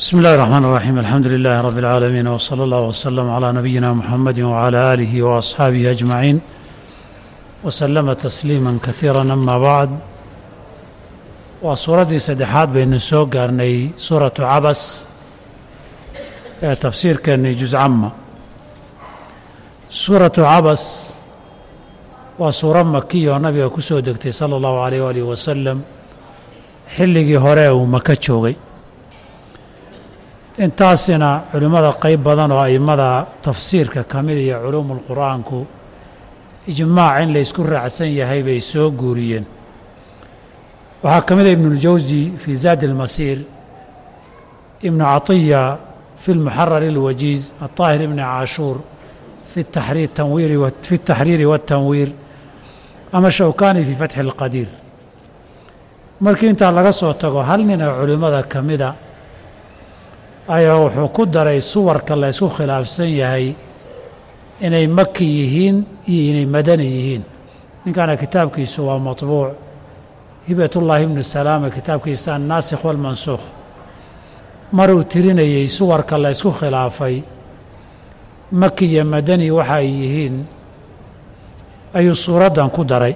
bsmi اllahi الرحmn الرaxيim alxamdu lilahi rab اlcaalamiin wslى اllah wslm عlى nabiyina mxamadi wعlى alihi وaصxaabihi aجmaciin wslama tasliima kasiira ama bacd waa suuraddii saddexaad baynu soo gaarnay suuratu cabas ee tafsiirkeennii juscama suuratu cabas waa suuro makiya oo nabiga ku soo degtay salى اllahu عalيyh waalih wasalam xilligii hore uu maka joogay intaasina culimmada qayb badan oo a'immada tafsiirka ka mid iyo culuumulqur'aanku ijmaac in laysku raacsan yahay bay soo guuriyeen waxaa ka mida ah ibnuuljawsi fii zaadi almasiir ibnu catiya fi lmuxarari alwajiiz aطaahir ibni caashuur fi اtaxriiri waاtanwiir ama shawkani fii fatxi اlqadiir markii intaa laga soo tago hal nin oo culimmada ka mida ayaa wuxuu ku daray suwarka la ysku khilaafsan yahay inay maki yihiin iyo inay madani yihiin. Ninkana kitaabkiisu waa maطbuuc hibatullaahi ibnu salaama kitaabkiisa annaasikh walmansuukh. Maruu tirinayey suwarka la ysku khilaafay. Maki iyo madani waxa ay yihiin ayuu suuraddan ku daray.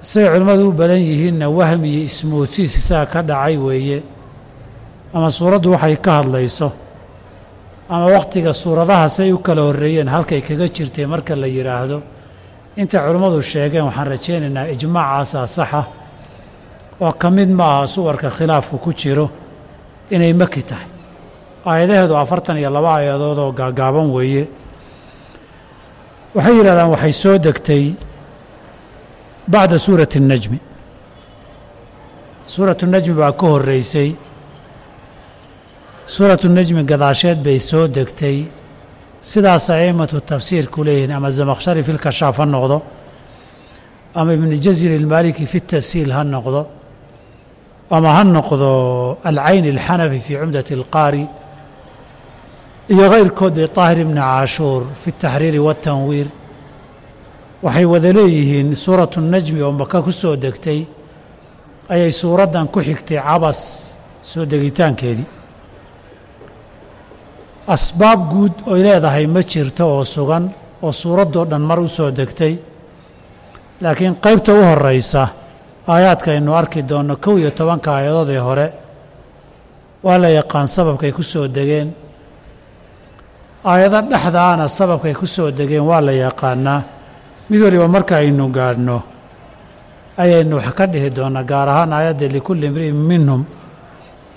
Siday culimmadu u badan yihiinna wahmi iyo ismoodsiis isaga ka dhacay weeye ama suuraddu waxay ka hadlayso ama wakhtiga suuradaha say u kala horreeyeen halkay kaga jirtay marka la yidhaahdo intay culimmadu sheegeen waxaan rajaynaynaa ijmaacaasaa saxa oo ka mid ma aha suwarka khilaafku ku jiro inay maki tahay. Aayadaheedu afartan iyo laba aayadood oo gaagaaban weeye. Waxay yidhahdaan waxay soo degtay bacda suurati الnajmi suuratu najmi baa ka horreysay suuratu nejmi gadaasheed bay soo degtay. Sidaas a'immatu tafsiirku leeyihiin ama zamakhshari fi lkashaaf ha noqdo ama ibnu jazil ilmaaliki fi tasiil ha noqdo ama ha noqdo alcayn ilxanafi fii cumdati alqaari iyo kayrkood bay daahir ibni caashuur fi اtaxriiri watanwiir waxay wada leeyihiin suuratu najmi oo maka ku soo degtay ayay suuraddan ku xigtay cabas soo degitaankeedii asbaab guud oy leedahay ma jirto oo sugan oo suuraddoo dhan mar u soo degtay. Laakiin qaybta u horraysa aayaadkaynu arki doonno kow iyo tobanka aayadood ee hore waa la yaqaan sababkay ku soo degeen. Aayado dhexdaana sababkay ku soo degeen waa la yaqaanaa mid waliba marka aynu gaadhno ayaynu wax ka dhihi doonnaa gaar ahaan aayadda likulli imri'in minhum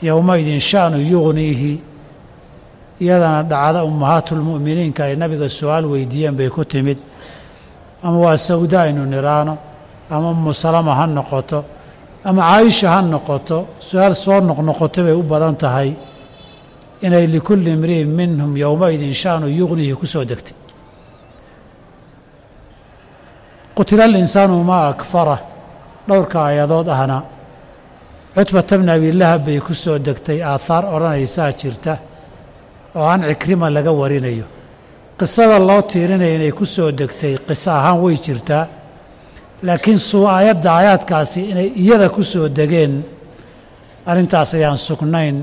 yowmaidin sha'nu yugniihi iyadana dhacda ummahaatulmu'miniinka ay nabiga su'aal weydiiyeen bay ku timid. Ama waa sawda aynu niraano ama umu salama ha noqoto ama caaisha ha noqoto su'aal soo noqnoqoto bay u badan tahay inay likulli imri'in minhum yowmaidin shaanu yugnihi ku soo degtay. Qutila alinsaanu maa akfara dhowrka aayadood ahna. Cutbata bni abilahab bay ku soo degtay aahaar odhanaysaa jirta oo aan cikrima laga warinayo. Qisada loo tiirinaya inay ku soo degtay qiso ahaan way jirtaa laakiin suu aayadda aayaadkaasi inay iyada ku soo degeen arrintaas ayaan sugnayn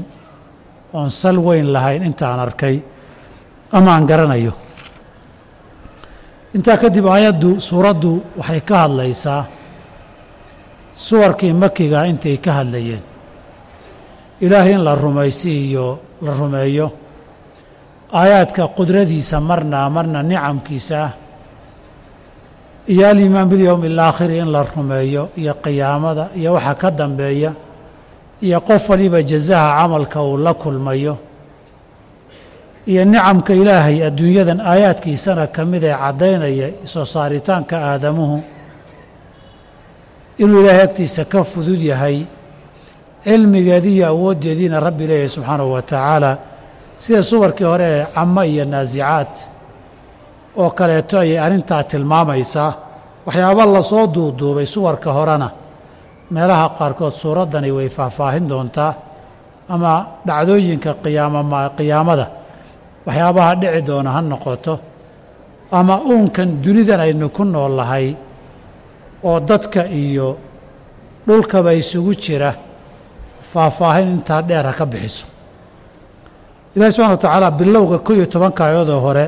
oon sal weyn lahayn intaan arkay ama aan garanayo. Intaa kadib aayaddu suuraddu waxay ka hadlaysaa suwarkii makiga intay ka hadlayeen. Ilaahay in la rumaysiiyo la rumeeyo aayaadka qudradiisa marna marna nicamkiisa ah iyo alimaan bilyowmi alaakhiri in la rumeeyo iyo qiyaamada iyo waxa ka dambeeya iyo qof waliba jazaha camalka uu la kulmayo iyo nicamka ilaahay adduunyadan aayaadkiisana ka mid ee caddaynaya soo saaritaanka aadamuhu inuu ilaahay agtiisa ka fudud yahay cilmigeedii iyo awooddeediina rabbi leeyahay subxaanahu wa tacaala sida suwarkii hore ee camo iyo naasicaad oo kaleeto ayay arrintaa tilmaamaysaa. Waxyaaba la soo duuduubay suwarka horena. Meelaha qaarkood suuraddani way faahfaahin doontaa ama dhacdooyinka qiyaamama qiyaamada waxyaabaha dhici doona ha noqoto ama uunkan dunidan aynu ku nool lahay oo dadka iyo dhulkaba isugu jira faahfaahin intaa dheer ha ka bixiso ilahi subxana wa tacaala bilowga ko iyo tobanka ayadoo hore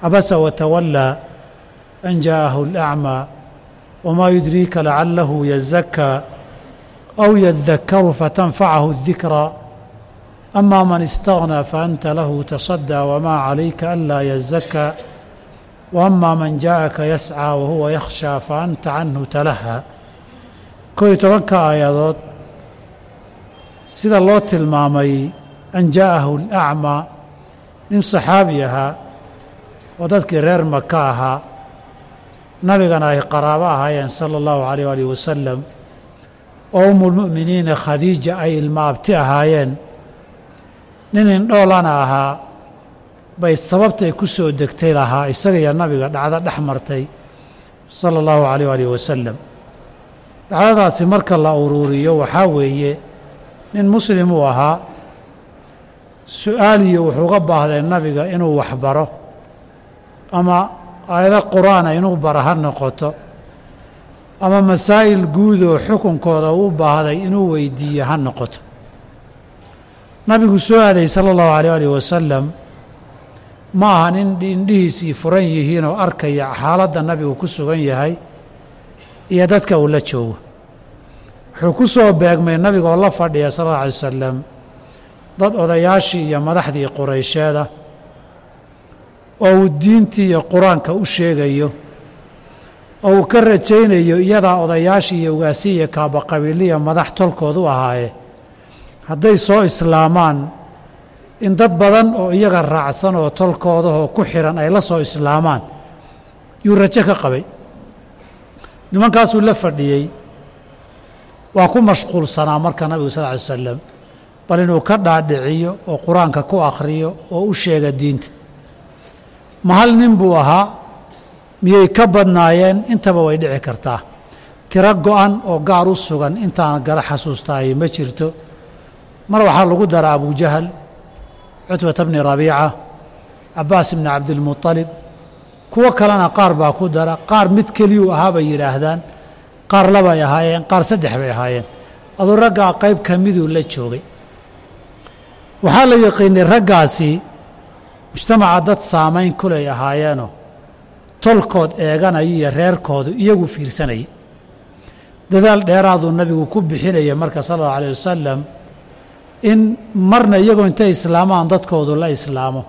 cabasa watawallaa an jaa'ahu alacmaa wamaa yudriika lacalahu yazakaa aw yadakaru fatanfacahu adikraa ama man istaghnaa faanta lahu tasadaa wamaa calayka anlaa yazakaa waama man jaa'aka yascaa wahuwa yakhshaa faanta canhu talahaa ko iyo tobanka aayadood sida loo tilmaamay an jaa'ahu alacmaa nin saxaabi ahaa oo dadkii reer maka ahaa. Nabigana ay qaraabo ahaayeen sala allahu alayh alih wasalam oo umulmu'miniina khadiija ay ilmaabti ahaayeen. Nin indhoolana ahaa. Bay sababtay ku soo degtay lahaa isaga iyo nabiga dhacdo dhex martay sala allahu alayh alih wasalam dhacdadaasi marka la uruuriyo waxaa weeye nin muslim uu ahaa su'aaliyo wuxuuga baahday nabiga inuu waxbaro ama aayado qur'aana inuu bara ha noqoto. Ama masaa'il guud oo xukunkooda uu baahday inuu weydiiyo ha noqoto. Nabigu soo aaday sala allahu alayh alih wasalam ma aha nin indhihiisii furan yihiin oo arkaya xaaladda nabigu ku sugan yahay iyo dadka uu la joogo. Wuxuu ku soo beegmay nabiga oo la fadhiya sal alla alay wasalam dad odayaashii iyo madaxdii quraysheeda oo uu diintii iyo qur'aanka u sheegayo oo uu ka rajaynayo iyadaa odayaashii iyo ugaasi iyo kaabaqabiiliya madax tolkood u ahaaye. Hadday soo islaamaan in dad badan oo iyaga raacsan oo tolkoodahoo ku xihan ay la soo islaamaan yuu rajo ka qabay. Nimankaasuu la fadhiyey. Waa ku mashquulsanaa marka nabigu sal ly slam bal inuu ka dhaadhiciyo oo qur'aanka ku akhriyo oo u sheega diinta. Ma hal nin buu ahaa miyay ka badnaayeen intaba way dhici kartaa. Tiro go-an oo gaar u sugan intaan gala xasuustaayo ma jirto. Mar waxaa lagu dara abujahal cutbata bni rabiica cabbaas ibni cabdilmuطalib kuwo kalena qaar baa ku dara qaar mid keliyuu ahaa bay yidhaahdaan qaar labay ahaayeen qaar saddex bay ahaayeen. Aduu raggaa qayb ka miduu la joogay waxaa la yaqiinay raggaasi mujtamaca dad saamayn kulay ahaayeenoo tolkood eeganaya iyo reerkoodu iyagu fiirsanaya dadaal dheeraaduu nabigu ku bixinaya marka sala allau alayh wasalam in marna iyagu intay islaamaan dadkoodu la islaamo.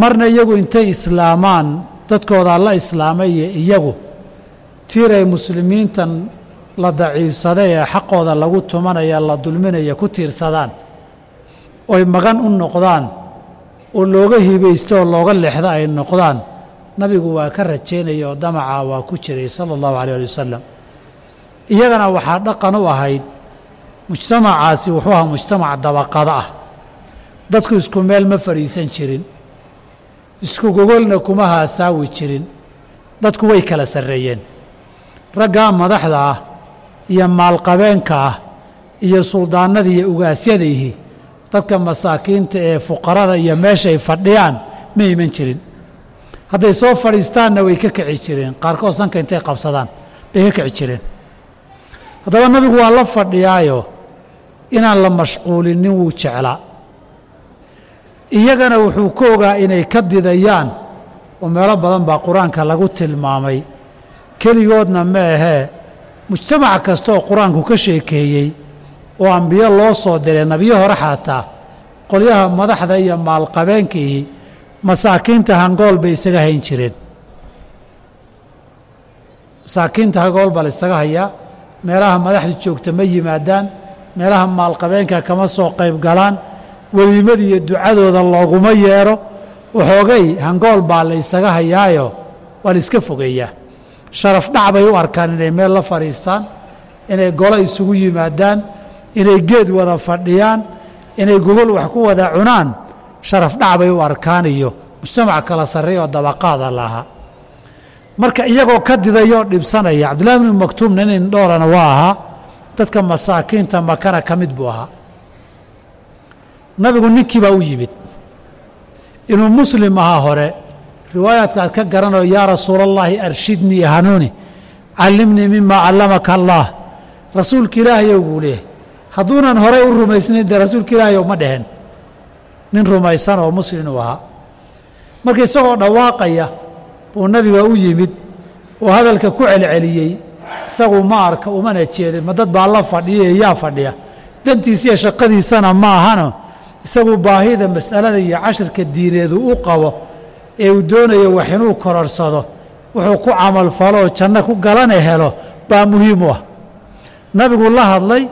Marna iyagu intay islaamaan dadkoodaa la islaamaya iyagu. Tiiray muslimiintan la daciifsaday ee xaqooda lagu tumanaya la dulminaya ku tiirsadaan oy magan u noqdaan oo looga hibaysto oo looga leexda ay noqdaan nabigu waa ka rajaynaya oo damacaa waa ku jiray sala allahu alayh ali wasalam iyagana waxaa dhaqan u ahayd mujtamacaasi wuxuu ahaa mujtamac dabaqado ah. Dadku isku meel ma fadhiisan jirin isku gogolna kuma haasaawi jirin dadku way kala sarreeyeen. Raggaa madaxda ah iyo maalqabeenka ah iyo suldaannada iyo ugaasyadaihi dadka masaakiinta ee fuqarada iyo meeshay fadhiyaan ma iman jirin. Hadday soo fadhiistaanna way ka kici jireen. Qaarkood sanka intay qabsadaan bay ka kici jireen. Haddaba nabigu waa la fadhiyaayo inaan la mashquulinin wuu jeclaa. Iyagana wuxuu ka ogaa inay ka didayaan oo meelo badan baa qur'aanka lagu tilmaamay. Keligoodna ma ahee mujtamac kasta oo qur'aanku ka sheekeeyey oo ambiyo loo soo diray nebiyo hore xaataa qolyaha madaxda iyo maalqabeenkiihi masaakiinta hangool bay isaga hayn jireen masaakiinta hangool baa la isaga hayaa meelaha madaxda joogta ma yimaadaan meelaha maalqabeenka kama soo qayb galaan weliimada iyo ducadooda looguma yeedho waxoogay hangool baa la isaga hayaayo waa la iska fogeeyaa. Sharaf dhac bay u arkaan inay meel la fadhiistaan inay golo isugu yimaadaan inay geed wada fadhiyaan inay gogol wax ku wada cunaan sharaf dhac bay u arkaan iyo mujtamac kala sarreeya oo dabaqaada lahaa. Marka iyagoo ka didayoo dhibsanaya cabdullahi bnu maktuumna nin dhoolana waa ahaa dadka masaakiinta makana ka mid buu ahaa. Nabigu ninkii baa u yimid inuu muslim ahaa hore riwaayaadka aad ka garanayo yaa rasuula allaahi arshidnii hanuuni callimnii mima callamaka allaah rasuulka ilaahayow buu leeyahay hadduunan horay u rumaysnayn dee rasuulka ilaahay uma dheheen nin rumaysan oo muslim uu ahaa. Marka isagoo dhawaaqaya buu nabiga u yimid oo hadalka ku celceliyey isagu ma arka umana jeedin ma dad baa la fadhiya yaa fadhiya. Dantiisiiyo shaqadiisana ma ahano isagu baahida mas'alada iyo cashirka diineedu u qabo ee uu doonayo wax inuu kororsado wuxuu ku camalfalo oo janno ku galana helo baa muhiim u ah. Nabigu la hadlay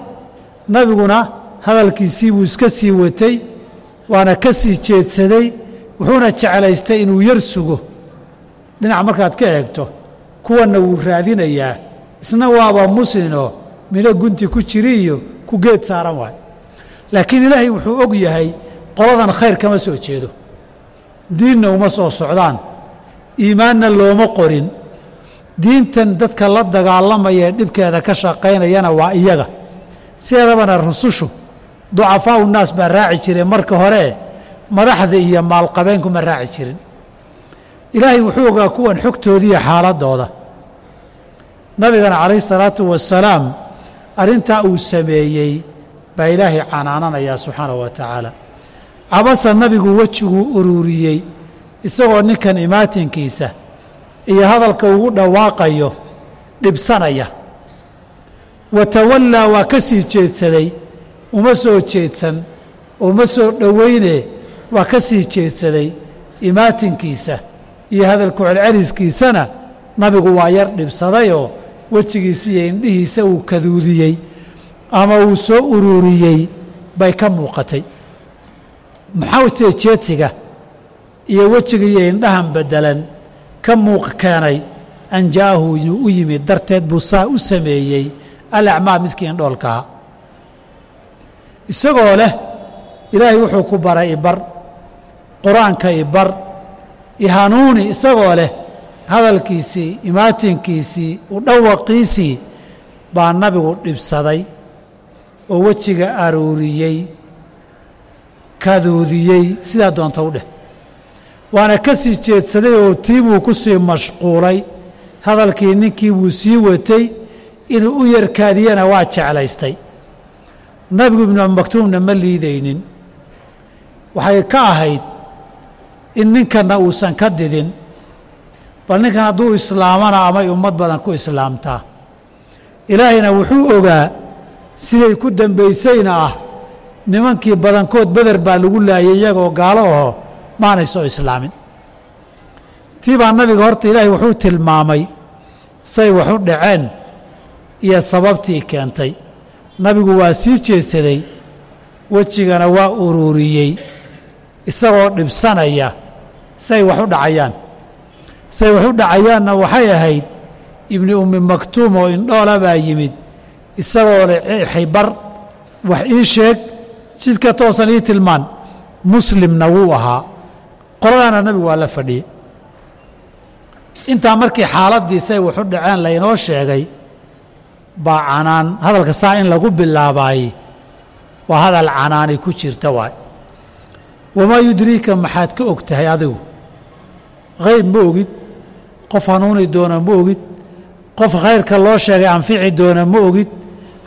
nabiguna hadalkiisii buu iska sii watay waana ka sii jeedsaday wuxuuna jeclaystay inuu yar sugo. Dhinac markaad ka eegto kuwanna wuu raadinayaa. Isna waaba muslinoo midho gunti ku jiri iyo ku geed saaran waay. Laakiin ilaahay wuxuu og yahay qoladan khayr kama soo jeedo. Diinna uma soo socdaan. Iimaanna looma qorin. Diintan dadka la dagaalamaya ee dhibkeeda ka shaqaynayana waa iyaga sideedabana rusushu. Ducafaau naas baa raaci jireen marka hore madaxda iyo maalqabeenku ma raaci jirin. Ilaahay wuxuu ogaa kuwan xogtoodiiyo xaaladooda. Nabigana calayhi salaatu wasalaam arrintaa uu sameeyey baa ilaahay canaananayaa subxaanahu wa tacaala. Cabasa nabigu wejiguu ururiyey isagoo ninkan imaatinkiisa iyo hadalka ugu dhawaaqayo dhibsanaya wa tawallaa waa ka sii jeedsaday uma soo jeedsan uma soo dhoweyne waa ka sii jeedsaday imaatinkiisa iyo hadalku celceliskiisana nabigu waa yar dhibsadayoo wejigiisa iyo indhihiisa uu kaduudiyey ama uu soo ururiyey bay ka muuqatay. Maxaa see jeedsiga? Iyo wejiga iyo indhahan beddelan ka muuq keenay an inuu u yimid darteed buu saa u sameeyey alacmaa midkii indhoolkaha isagoo leh ilaahay wuxuu ku baray ibar qur'aanka ibar ihanuuni isagoo leh hadalkiisii imaatinkiisii u dhawaqiisii baa nabigu dhibsaday oo wejiga arooriyey kaduudiyey sidaa doonta u dheh. Waana ka sii jeedsaday oo tii buu ku sii mashquulay hadalkii ninkii buu sii watay inuu u yarkaadiyana waa jeclaystay. Nabigu ibnu maktuumna ma liidaynin. Waxay ka ahayd in ninkanna uusan ka didin bal ninkan hadduu islaamana amay ummad badan ku islaamtaa ilaahayna wuxuu ogaa siday ku dembaysayna ah nimankii badankood beder baa lagu laayay iyagoo gaalo aho maanay soo islaamin. Tii baa nabiga horta ilaahay wuxuu tilmaamay say wax u dhaceen iyo sababtii keentay. Nabigu waa sii jeedsaday wejigana waa ururiyey isagoo dhibsanaya say wax u dhacayaan. Say wax u dhacayaanna waxay ahayd ibni ummi maktuum oo indhoola baa yimid isagoo le xibar wax ii sheeg jidka toosan ii tilmaan muslimna wuu ahaa. Qoladaana nabigu waa la fadhiyey. Intaa markii xaaladdii say wax u dhaceen laynoo sheegay baa canaan. Hadalka saa in lagu bilaabaayey waa hadal canaani ku jirta waay. Wamaa yudriika maxaad ka og tahay adigu? Hayb ma ogid. Qof hanuuni doona ma ogid. Qof khayrka loo sheegay anfici doona ma ogid.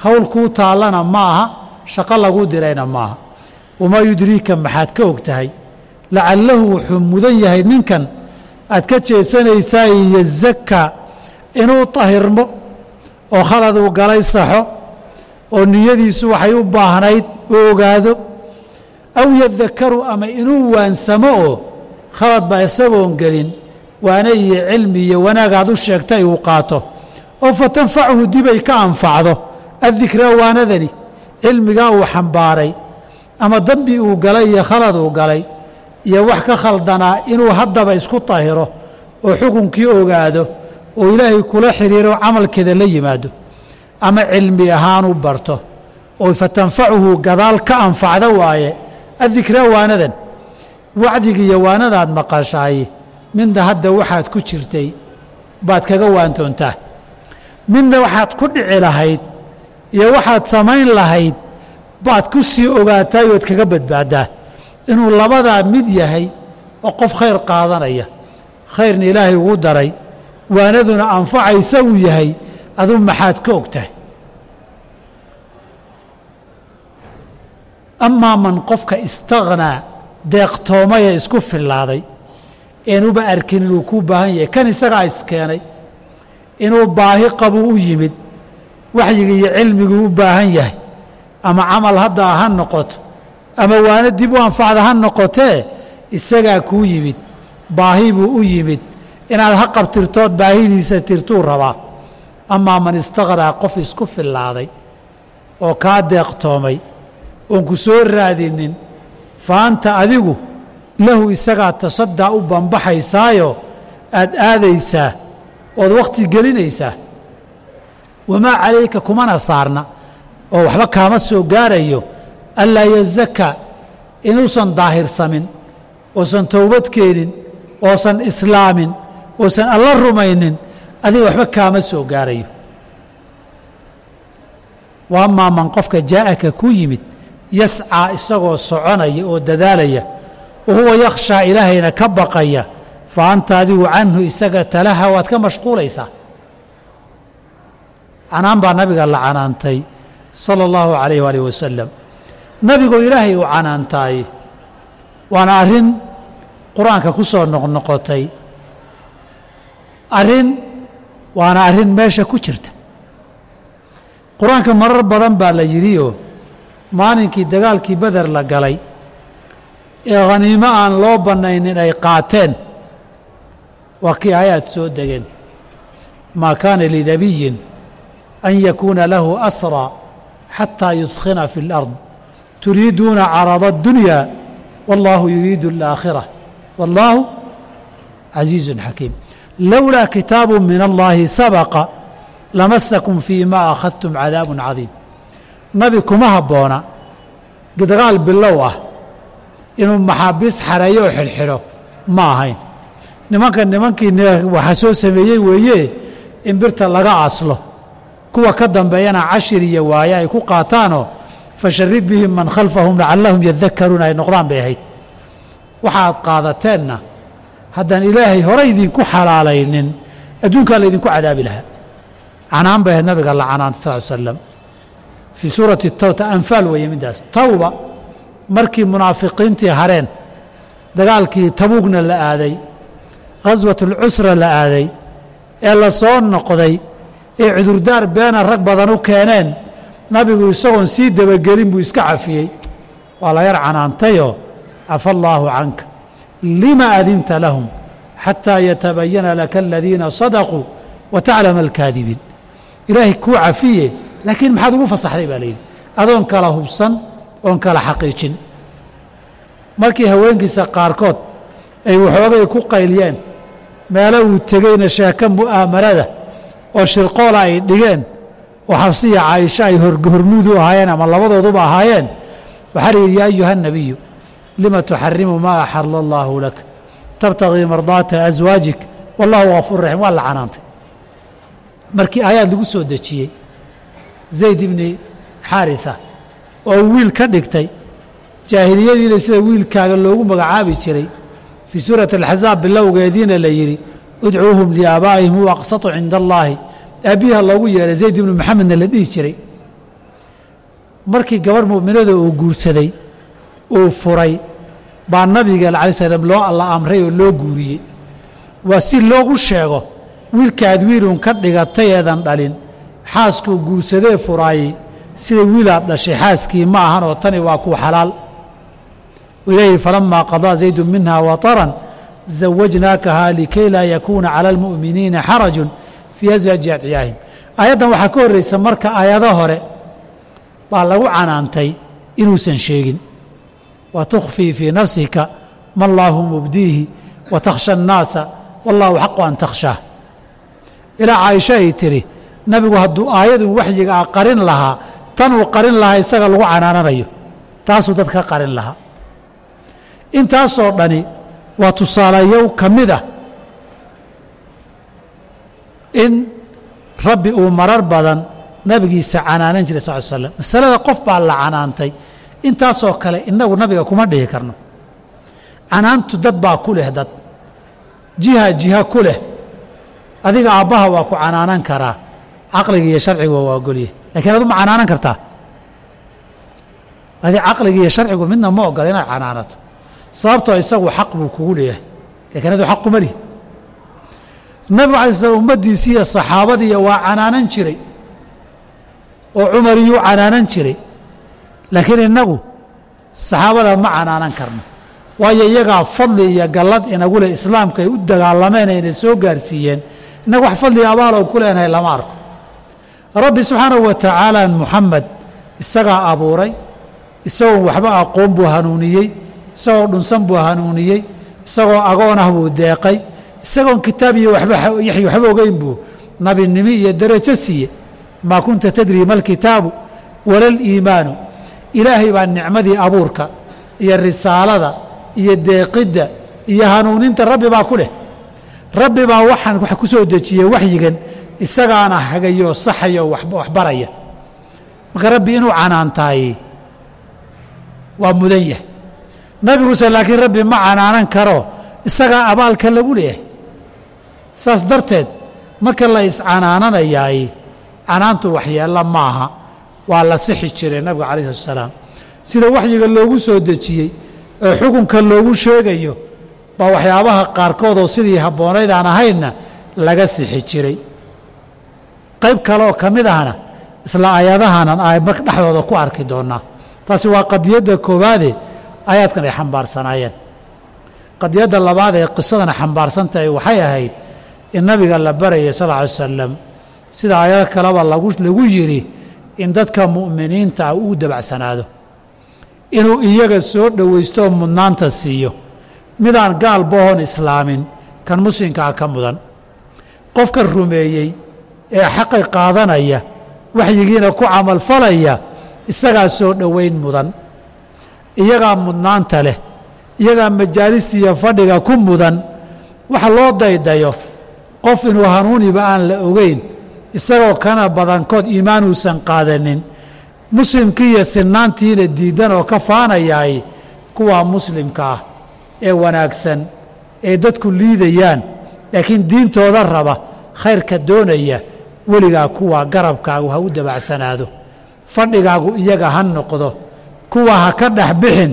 Hawl kuu taallana ma aha. Shaqo lagu dirayna maaha wamaa yudriika maxaad ka og tahay lacallahu wuxuu mudan yahay ninkan. Aad ka jeesanaysaa yozaka inuu tahirmo oo khalad uu galay saxo oo niyadiisu waxay u baahnayd uu ogaado aw yadakaru ama inuu waansamo oo khalad baa isagoon gelin waana iyo cilmi iyo wanaagaad u sheegtay uu qaato. oo fatanfachu dibay ka anfacdo addikraa waanadani cilmigaa uu xambaaray ama dembi uu galay iyo khalad uu galay iyo wax ka khaldanaa inuu haddaba isku tahiro oo xukunkii ogaado oo ilaahay kula xidhiiro camalkeeda la yimaado ama cilmi ahaan u barto oo fatanfacuhu gadaal ka anfacda waaye addikraa waanadan wacdiga iyo waanadaad maqashaay midna hadda waxaad ku jirtay baad kaga waantoontaa. Midna waxaad ku dhici lahayd iyo waxaad samayn lahayd baad ku sii ogaataay ood kaga badbaaddaa. Inuu labadaa mid yahay oo qof khayr qaadanaya khayrna ilaahay ugu daray waanaduna anfacaysa uu yahay aduu maxaad ka og tahay amaa man qofka istaghnaa deeqtoomaya isku fillaaday eenuba arkin inuu kuu baahan yahay kan isagaa iskeenay inuu baahi qabuu u yimid waxyiga iyo cilmiguu u baahan yahay ama camal haddaa ha noqoto ama waana dib u anfacda ha noqotee isagaa kuu yimid baahi buu u yimid inaad ha qabtirtood baahidiisa tirtuu rabaa. Amaa man istaqnaa qof isku fillaaday oo kaa deeqtoomay oon ku soo raadinin fa anta adigu lahu isagaa tasaddaa u bambaxaysaayo aad aadaysaa ood wakhti gelinaysaa. Wamaa calayka kumana saarna oo waxba kaama soo gaarayo anlaa yazaka inuusan daahirsamin oosan towbad keenin oosan islaamin oosan alla rumaynin adiga waxba kaama soo gaarayo. Wa amaa man qofka jaa'aka ku yimid yascaa isagoo soconaya oo dadaalaya wa huwa yakhshaa ilaahayna ka baqaya fa anta adigu canhu isaga talaha waad ka mashquulaysaa. Canaan baa nabiga la canaantay sala allahu calayh waalih wasalam nabigoo ilaahay uu canaantaay waana arrin qur'aanka ku soo noqnoqotay arrin waana arrin meesha ku jirta qur-aanka marar badan baa la yidhioo maalinkii dagaalkii beder la galay ee khaniimo aan loo bannaynin ay qaateen waa kii aayaad soo degeen maa kaana linabiyin an yakuuna lahu asraa xataa yudkhina fi اlard turiiduuna carada اddunya wاllahu yuriidu اlaakhira wاllaahu casiizu xakiim lowlaa kitaabu min allahi sabaqa lamasakum fii ma akhadtum cadaabu cadiim nabi kuma habboona dagaal bilow ah inuu maxaabiis xareeyo oo xidhxidho ma ahayn nimanka nimankii waxa soo sameeyey weeye in birta laga aslo kuwa ka dambeeyana cashir iyo waaye ay ku qaataanoo fasharid bihim man khalfahum lacallahum yadakaruuna ay noqdaan bay ahayd waxaad qaadateenna haddaan ilaahay hore idinku xalaalaynin adduunkaa laydinku cadaabi lahaa. Canaan bay ahayd nabiga la canaan sal slam fii suurati tawta anfaal weeye middaas. Tawba markii munaafiqiintii hareen dagaalkii tabuugna la aaday khaswatulcusra la aaday ee la soo noqday ee cudurdaar beena rag badan u keeneen nabigu isagoon sii dabagelin buu iska cafiyey. Waa la yar canaantayoo cafa allaahu canka lima adinta lahum xataa yatabayana laka aladiina sadaquu wa taclama alkaadibiin ilaahay kuu cafiye laakiin maxaad ugu fasaxday baa layidhi adoon kala hubsan oon kala xaqiijin. Markii haweenkiisa qaarkood ay waxoogay ku qayliyeen meelo uu tegeyna sheeko mu'aamarada oo shirqoola ay dhigeen oo xabsiya caaisho ay hormuud u ahaayeen ama labadooduba ahaayeen waxaa la yidhi yaa ayuha nabiyu lima tuxarimu maa axala allaahu lak tabtagii mardaata aswaajik wallahu gafuur raxiim waa la canaantay markii aayaad lagu soo dejiyey zayd ibni xaarisa oo uu wiil ka dhigtay jaahiliyadiina sida wiilkaaga loogu magacaabi jiray fii suurati alxasaab bilowgeediina la yidhi udcuuhum liaabaa'ihim huwa aqsatu cinda allaahi aabbiha loogu yeeray zayd ibnu maxamedna la dhihi jiray markii guursaday uu furay baa nabiga alay slam loo alla amray oo loo guuriyey. Waa si loogu sheego wiilkaad wiilun ka dhigatay eedan dhalin xaaskuu guursadee furaayey sida wiilaad dhashay xaaskii ma ahan oo tani waa kuu xalaal. Ilaahi falamaa qadaa zaydu minha wataran zawajnaakahaa likay laa yakuuna cala almu'miniina xarajun fii aswaaji adciyaahim aayaddan waxaa ka horraysa marka aayado hore baa lagu canaantay inuusan sheegin wa tukhfii fii nafsika ma allaahu mubdiihi wa takhsha annaasa wallaahu xaqu an takhshaah ilaa caaisho ay tidhi nabigu hadduu aayadun waxyiga a qarin lahaa tanuu qarin lahaa isaga lagu canaananayo taasuu dad ka qarin lahaa. Intaasoo dhani waa tusaalayow ka mid ah in rabbi uu marar badan nabigiisa canaanan jiray sal slam masalada qof baa la canaantay intaasoo kale innagu nabiga kuma dhihi karno. Canaantu dad baa ku leh dad. Jiha jiha ku leh. Adiga aabbaha waa ku canaanan karaa. Caqliga iyo sharciga waa ogolyahy lakiin adu ma canaanan kartaa? Adi caqliga iyo sharcigu midna ma ogola inaad canaanato. Sababtoo isagu xaq buu kugu leeyahay. Lakiin adu xaq kuma lihid nabigu alay slam ummaddiisii iyo saxaabadiiya waa canaanan jiray. Oo cumar iyuu canaanan jiray laakiin innagu saxaabada ma canaanan karno. Waayo iyagaa fadli iyo gallad inagu leh islaamka ay u dagaalameen ayna soo gaarsiiyeen innagu wax fadliga abaaloon ku leenahay lama arko. Rabbi subxaanahu wa tacaala muxamed isagaa abuuray isagoon waxba aqoon buu hanuuniyey isagoo dhunsan buu hanuuniyey isagoo agoon ah buu deeqay isagoon kitaab iyo waxbayaxy waxba ogeyn buu nabinimi iyo darajo siiye maa kunta tadrii ma alkitaabu wala aliimaanu ilaahay baa nicmadii abuurka iyo risaalada iyo deeqidda iyo hanuuninta rabbi baa ku leh. Rabbi baa waxaan wax ku soo dejiyey waxyigan isagaana hagayo saxaya waxbaraya marka rabbi inuu canaantaay waa mudan yahay. Nabiguse laakiin rabbi ma canaanan karo isagaa abaalka lagu leeyahay saas darteed marka la iscanaananayaay canaantu waxyeella maaha waa la sixi jiray nabiga calayhi salaam. Sida waxyiga loogu soo dejiyey oo xukunka loogu sheegayo baa waxyaabaha qaarkoodoo sidii habboonayd aan ahaynna laga sixi jiray. Qayb kaleoo ka mid ahna isla ayadahanan ay dhexdooda ku arki doonnaa taasi waa qadiyadda koowaade aayaadkan ay xambaarsanaayeen qadiyadda labaad ee qisadana xambaarsantahay waxay ahayd in nabiga la barayay sal ly salam sida aayado kaleba lagu yidhi in dadka mu'miniinta ah uu dabacsanaado inuu iyaga soo dhowaystoo mudnaanta siiyo. Midaan gaalbahoon islaamin kan muslimkaa ka mudan. Qofka rumeeyey ee xaqi qaadanaya waxyigiina ku camalfalaya isagaa soo dhowayn mudan. Iyagaa mudnaanta leh iyagaa majaalistiiyo fadhiga ku mudan. Waxa loo daydayo qof inuu hanuuniba aan la ogeyn isagoo kana badankood iimaanuusan qaadanin muslimkii iyo sinaantiina diiddan oo ka faanayaay kuwaa muslimka ah ee wanaagsan ee dadku liidayaan laakiin diintooda raba khayrka doonaya weligaa kuwaa garabkaagu ha u dabacsanaado. Fadhigaagu iyaga ha noqdo kuwa ha ka dhex bixin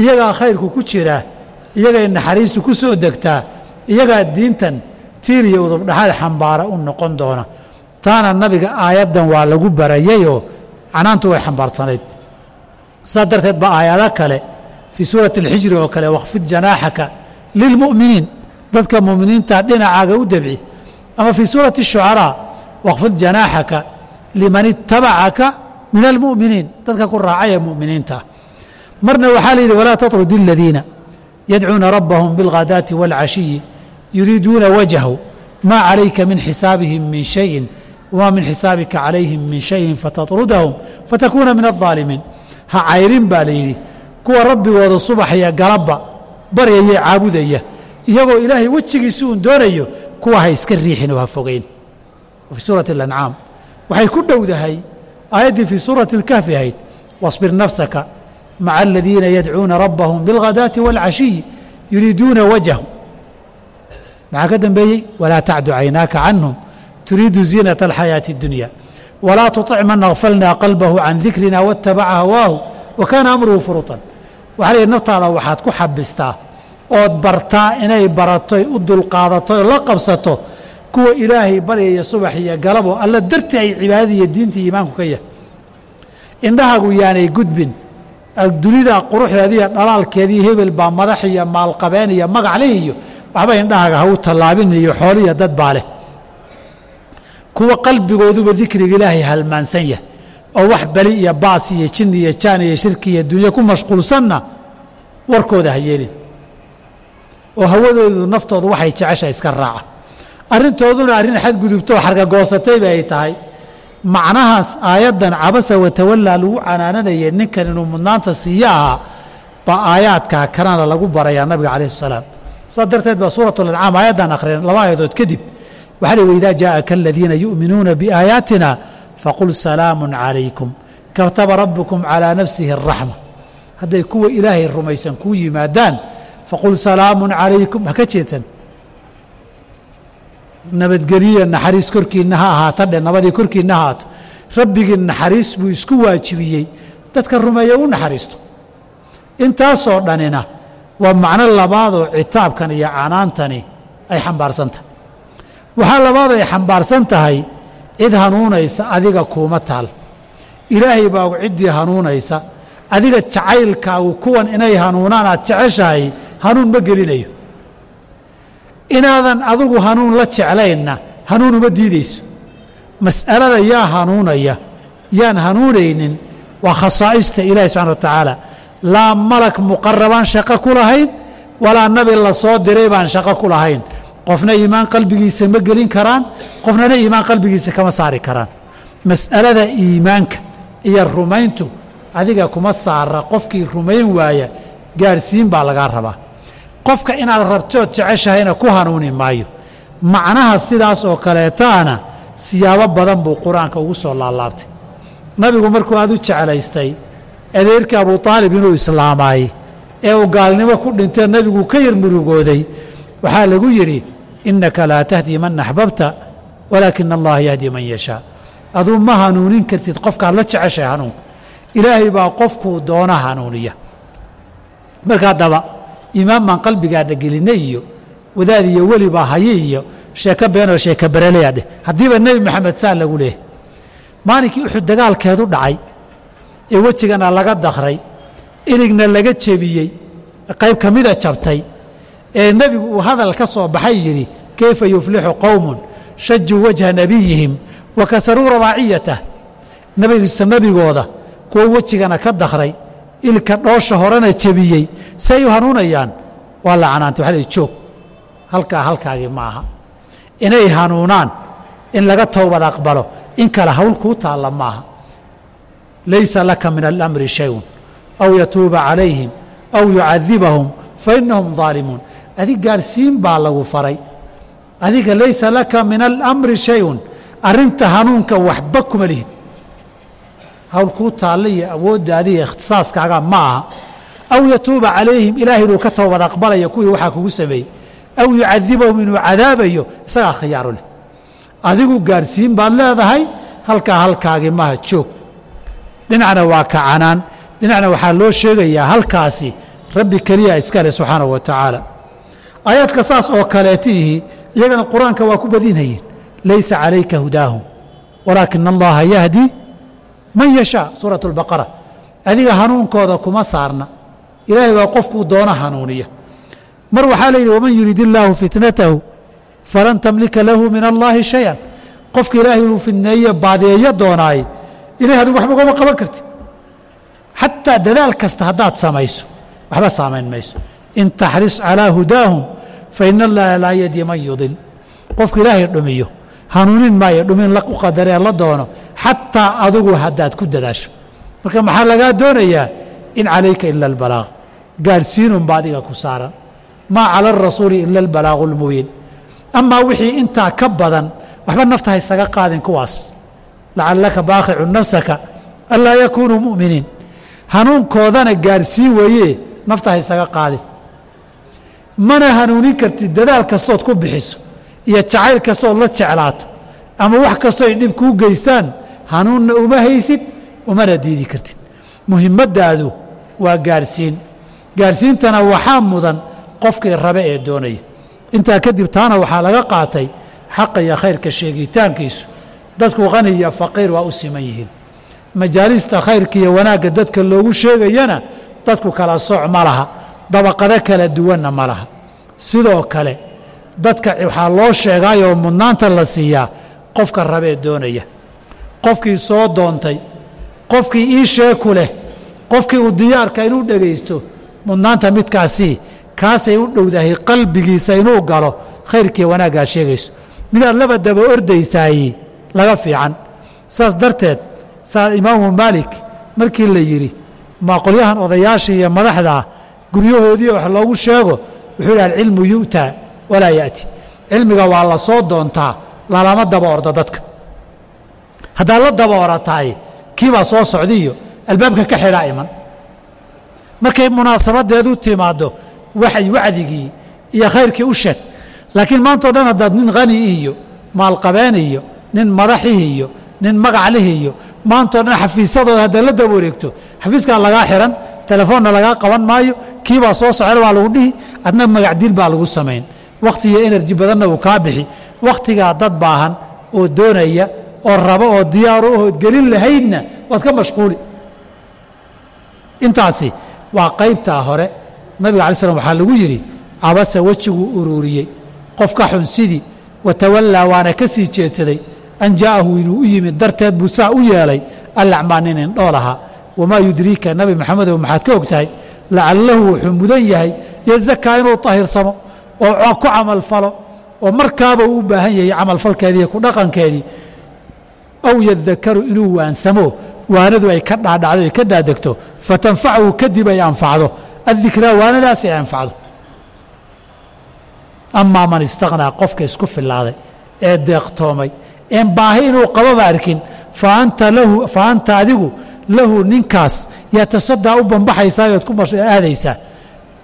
iyagaa khayrku ku jiraa iyagay naxariistu ku soo degtaa iyagaa diintan tiir iyo udubdhaxaad xambaara u noqon doona taana nabiga aayaddan waa lagu barayayoo canaantu way xambaarsanayd saas darteed baa aayado kale fii suurati alxijri oo kale wakfid janaaxaka lilmu'miniin dadka mu'miniinta dhinacaaga u debci ama fii suurati shucaraa wakfid janaaxaka liman itabacaka min almu'miniin dadka ku raacaya mu'miniinta. Marna waxaa la yidhi walaa tatrudi aladiina yadcuuna rabbahum bilghadaati waalcashiyi yuriiduuna wajhahu maa calayka min xisaabihim min shayin wmaa min xisaabika calayhim min shayin fatatrudahum fatakuuna min aaalimiin ha cayrin baa layidhi kuwa rabbigooda subaxya galabba baryaya caabudaya iyagoo ilaahay wejigiisi uun doonayo kuwa ha iska riixin oo ha fogeyn fii suurati alancaam waxay ku dhowdahay aayaddii fii suurati alkahfi ahayd wasbir nafsaka maca aladiina yadcuuna rabbahum bilghadaati waalcashiyi yuriiduuna wajhahu maxaa ka dambeeyey walaa tacdu caynaaka canhum turiidu ziinaةa اlxayaaةi اdunya walaa tuطic man akfalnaa qalbahu can dikrina waاtabaca hawaahu wa kaana amruhu furuطan waxaa layihi naftaada waxaad ku xabistaa ood bartaa inay baratoy u dulqaadatoy la qabsato kuwa ilaahay baryaya subax iyo galabo alla dartii ay cibaadada iyo diinta iimaanku ka yahay indhahagu yaanay gudbin dunida quruxdeediiyo dhalaalkeedii hebel baa madax iyo maalqabeen iyo magacle iyo waxba indhahaga ha u tallaabin iyo xooliya dad baa leh kuwa qalbigooduba dikriga ilaahay halmaansan yahay oo wax beli iyo baas iyo jin iyo jaan iyo shirki iyo dunyo ku mashquulsanna warkooda ha yeelin. Oo hawadoodu naftoodu waxay jecesha iska raaca. Arrintooduna arrin xadgudubtoo xargagoosatayba ay tahay. Macnahaas aayaddan cabasa watawallaa lagu canaananayay ninkan inuu mudnaanta siiyo ahaa baa aayaadkaa kalena lagu barayaa nabiga calayhi salaam. Saas darteed baa suuratu lancaam aayaddan akhriyeen laba aayadood kadib waxaa li waidaa jaa'aka aladiina yu'minuuna biaayaatina faqul salaamun calaykum kataba rabbukum calaa nafsihi araxma hadday kuwa ilaahay rumaysan kuu yimaadaan faqul salaamun calaykum ha ka jeedsan nabadgeliyo naxariis korkiinna ha ahaata dhe nabadii korkiinna ha ahaato rabbigii naxariis buu isku waajibiyey dadka rumeeya u naxariisto intaasoo dhanina waa macno labaadoo citaabkan iyo canaantani ay xambaarsan tahay waxaa labaadoo ay xambaarsan tahay cid hanuunaysa adiga kuuma taal. Ilaahay baa ciddii hanuunaysa. Adiga jacaylkaagu kuwan inay hanuunaan aad jeceshahay hanuun ma gelinayo. Inaadan adigu hanuun la jeclaynna hanuun uma diidayso. Mas'alada yaa hanuunaya yaan hanuunaynin waa khasaa'ista ilaahi subxana wa tacaala laa malak muqarabaan shaqo ku lahayn walaa nabi la soo diray baan shaqo ku lahayn qofna iimaan qalbigiisa ma gelin karaan qofnana iimaan qalbigiisa kama saari karaan. Mas'alada iimaanka iyo rumayntu adiga kuma saara qofkii rumayn waaya gaadhsiin baa lagaa rabaa. Qofka inaad rabtood jeceshahayna ku hanuuni maayo. Macnaha sidaas oo kaleetaana siyaabo badan buu qur'aanka ugu soo laalaabtay. Nabigu markuu aad u jeclaystay adeerkii abuu aalib inuu islaamaay ee uu gaalnimo ku dhintee nebigu ka yar murugooday waxaa lagu yidhi innaka laa tahdii man axbabta walaakina allaha yahdi man yashaa aduu ma hanuunin kartid qofkaad la jeceshahay hanuunka ilaahay baa qofkuu doona hanuuniya marka haddaba iimaan baan qalbigaadha gelinay iyo wadaad iyo weli baa haye iyo sheeko beenoo sheeka bereleya dheh haddiiba nebi maxamed saa lagu leehay maalinkii uxud dagaalkeedu dhacay ee wejigana laga dakray iligna laga jebiyey qayb ka mida jabtay ee nebigu uu hadal ka soo baxay yidhi kayfa yuflixu qowmun shajuu wajha nebiyihim wa kasaruu rabaaciyatah nebigiisa nebigooda kuwo wejigana ka dakray ilka dhoosha horena jebiyey si ay u hanuunayaan. Waa la canaantay waxa joog halkaa halkaagii ma aha. Inay hanuunaan in laga towbad aqbalo in kale hawl kuu taalla maaha laysa laka min alamri shayun. Aw yatuuba calayhim aw yucadibahum fainahum daalimuun adig gaadhsiin baa lagu faray. Adiga laysa laka min alamri shayun. Arrinta hanuunka waxba kuma lihid. Hawl kuu taalla iyo awooddaadi iyo ikhtisaaskaaga ma aha. Aw yatuuba calayhim ilaahay inuu ka toobad aqbalaya kuwii waxaa kugu sameeyey. Aw yucadibahum inuu cadaabayo isagaa khiyaaru leh. Adigu gaadhsiin baad leedahay halkaa halkaagii maha joog. Dhinacna waa kacanaan dhinacna waxaa loo sheegayaa halkaasi. Rabbi keliya iska leh subxaanahu wa tacaala aayaadka saas oo kaleetiihi iyagana qur'aanka waa ku badinayeen. Laysa calayka hudaahum walaakina allaha yahdi man yashaa suuratu اlbaqara adiga hanuunkooda kuma saarna. Ilaahay baa qofkuu doona hanuuniya. Mar waxaa la yidhi waman yurid illaahu fitnatahu falan tamlika lahu min allaahi shay-an. Qofka ilaahay uu fidneeye baadeeyo doonaaye ilahay adigu waxba ugama qaban kartid xataa dadaal kasta haddaad samayso waxba saamayn mayso in taxris calaa hudaahum faina allaha laa yadii man yudil. Qofka ilaahay dhumiyo hanuunin maayo dhumin u qadaree la doono xataa adigu haddaad ku dadaasho. Marka maxaa lagaa doonayaa? In calayka ila albalaaq. Gaadhsiinunba adiga ku saaran. Maa cala arasuuli ila albalaaqu اlmubiin amaa wixii intaa ka badan waxba nafta ha ysaga qaadin kuwaas. Lacallaka baakhicu nafsaka anlaa yakuunuu mu'miniin. Hanuunkoodana gaadhsiin weeye nafta ha ysaga qaadin mana hanuunin kartid dadaal kastood ku bixiso iyo jacayl kastood la jeclaato ama wax kastoo ay dhib kuu geystaan hanuunna uma haysid umana diidi kartid. Muhimmaddaadu waa gaadhsiin gaadhsiintana waxaa mudan qofkii rabe ee doonaya. Intaa kadib taana waxaa laga qaatay xaqa iyo khayrka sheegitaankiisu. Dadku qani iyo faqiir waa u siman yihiin. Majaalista khayrka iyo wanaagga dadka loogu sheegayana dadku kala sooc ma laha dabaqado kala duwanna ma laha. Sidoo kale dadka waxaa loo sheegaayoo mudnaanta la siiyaa qofka rabee doonaya. Qofkii soo doontay qofkii ii sheeku leh qofkii uu diyaarka inuu dhegaysto mudnaanta midkaasii kaasay u dhowdahay qalbigiisa inuu galo khayrkii wanaaggaa sheegayso. Midaad laba daba ordaysaay laga fiican. Saas darteed saa imaamu maalik markii la yidhi maa qolyahan odayaasha iyo madaxdaa guryahoodii wax loogu sheego wuxuu yidhi alcilmu yu'taa walaa ya'ti. Cilmiga waa la soo doontaa lalama daba dadka. Haddaad la daba orataay kiibaa soo socdiiyo albaabka ka xidhaa iman. Markay munaasabadeedu timaaddo waxay wacdigii iyo khayrkii u sheeg. Laakiin maantao dhan haddaad nin khani iyo maalqabeen iyo nin madaxih iyo nin magac lih iyo maantao dhan xafiisadooda haddaad la daba wareegto xafiiskaa lagaa xiran telefoonna lagaa qaban maayo kiibaa soo socda waa lagu dhihi adna magacdiil baa lagu samayn. Wakhti enerji badanna uu kaa bixi. Wakhtigaa dad baahan oo doonaya oo rabo oo diyaaru ood gelin lahaydna waad ka mashquuli. Intaasi waa qaybtaa hore nabiga alai slam waxaa lagu yidhi cabasa wejiguu uruuriyey qof ka xun sidii watawallaa waana ka sii jeedsaday an jaa'ahu inuu u yimid darteed buu saa u yeelay allacmaa nin indhool ahaa wamaa yudriika nabi maxamedow maxaad ka og tahay lacallahu wuxuu mudan yahay yazakaa inuu tahirsamo oo ku camalfalo oo markaaba uu u baahan yahay camalfalkeedii ku dhaqankeedii aw yadakaru inuu waansamo waanadu ay ka dhaadhacdo ay ka dhaadegto fatanfachu kadib ay anfacdo addikraa waanadaas ay anfacdo amaa man istaqnaa qofka isku filaaday ee deeqtoomay een baahi inuu qababa arkin fa anta adigu lahu ninkaas yaa tasadaa u bambaxaysaayood ku aadaysaa